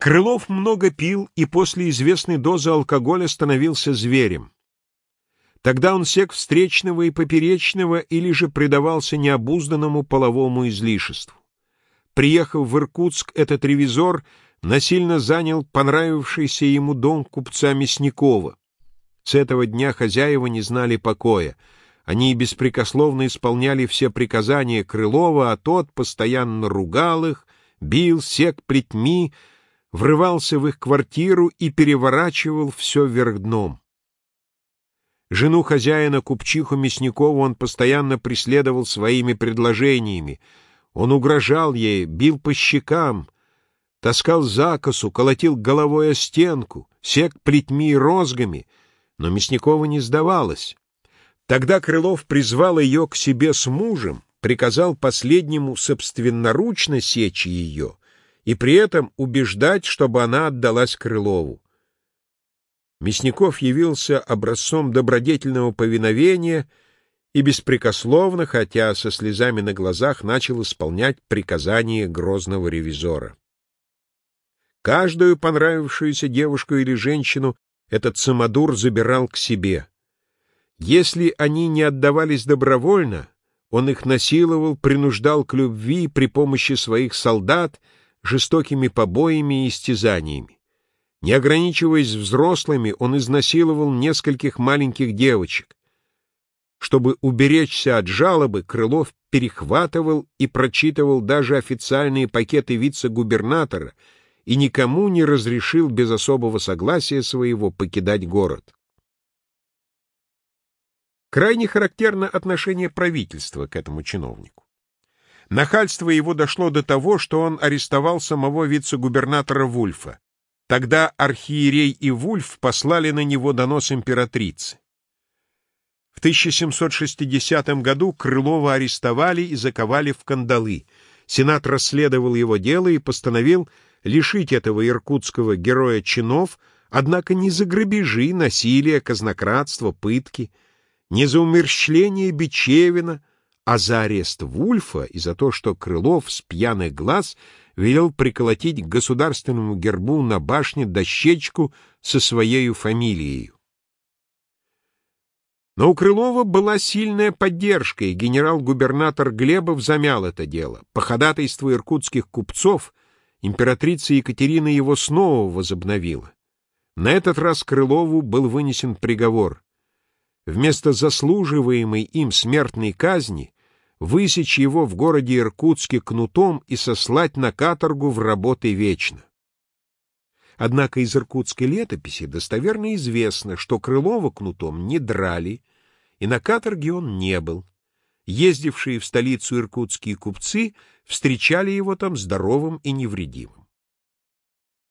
Крылов много пил и после известной дозы алкоголя становился зверем. Тогда он сек встречного и поперечного или же предавался необузданному половому излишеству. Приехав в Иркутск, этот ревизор насильно занял понравившийся ему дом купца Мясникова. С этого дня хозяева не знали покоя. Они беспрекословно исполняли все приказания Крылова, а тот постоянно ругал их, бил, сек плетьми, врывался в их квартиру и переворачивал все вверх дном. Жену хозяина, купчиху Мясникову, он постоянно преследовал своими предложениями. Он угрожал ей, бил по щекам, таскал закосу, колотил головой о стенку, сек плетьми и розгами, но Мясникова не сдавалась. Тогда Крылов призвал ее к себе с мужем, приказал последнему собственноручно сечь ее и при этом убеждать, чтобы она отдалась Крылову. Мясников явился образцом добродетельного повиновения и беспрекословно, хотя со слезами на глазах, начал исполнять приказания грозного ревизора. Каждую понравившуюся девушку или женщину этот самодур забирал к себе. Если они не отдавались добровольно, он их насиловал, принуждал к любви при помощи своих солдат, жестокими побоями и истязаниями. Не ограничиваясь взрослыми, он изнасиловал нескольких маленьких девочек. Чтобы уберечься от жалобы, Крылов перехватывал и прочитывал даже официальные пакеты вице-губернатора и никому не разрешил без особого согласия своего покидать город. Крайне характерно отношение правительства к этому чиновнику. Нахальство его дошло до того, что он арестовал самого вице-губернатора Вульфа. Тогда архиерей и Вульф послали на него донос императрицы. В 1760 году Крылова арестовали и заковали в кандалы. Сенат расследовал его дело и постановил лишить этого иркутского героя чинов, однако не за грабежи, насилие, казнократство, пытки, не за умерщвление Бичевина, а за арест Вульфа и за то, что Крылов с пьяных глаз велел приколотить к государственному гербу на башне дощечку со своей фамилией. Но у Крылова была сильная поддержка, и генерал-губернатор Глебов замял это дело. По ходатайству иркутских купцов императрица Екатерина его снова возобновила. На этот раз Крылову был вынесен приговор. Вместо заслуживаемой им смертной казни высечь его в городе Иркутске кнутом и сослать на каторгу в работы вечно. Однако из иркутской летописи достоверно известно, что Крылова кнутом не драли, и на каторге он не был. Ездившие в столицу иркутские купцы встречали его там здоровым и невредимым.